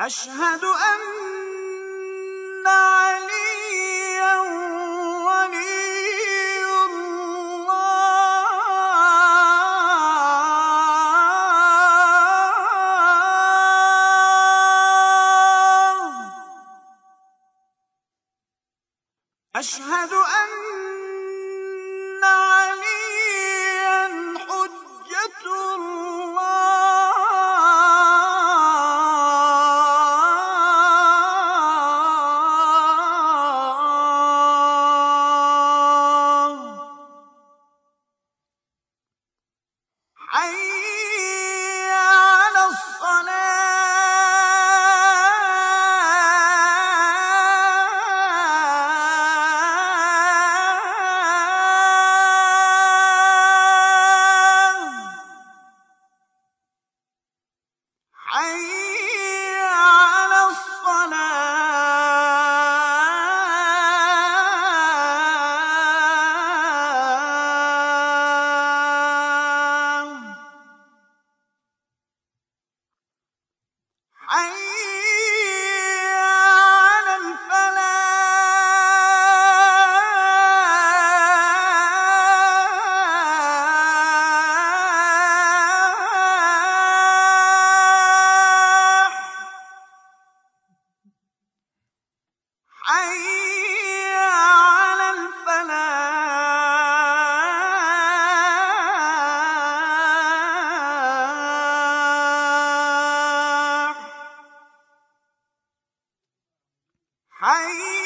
أشهد أن عليا ولي الله. أشهد أن عليا حجة الله. حي حي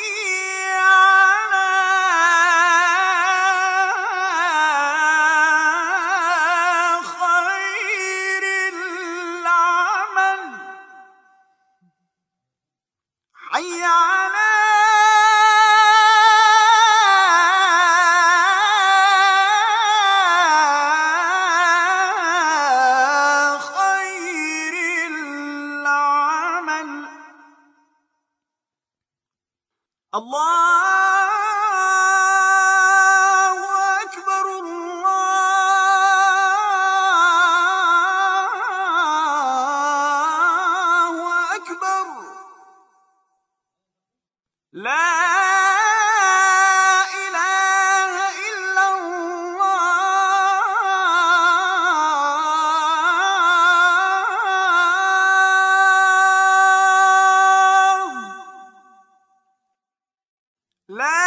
الله لا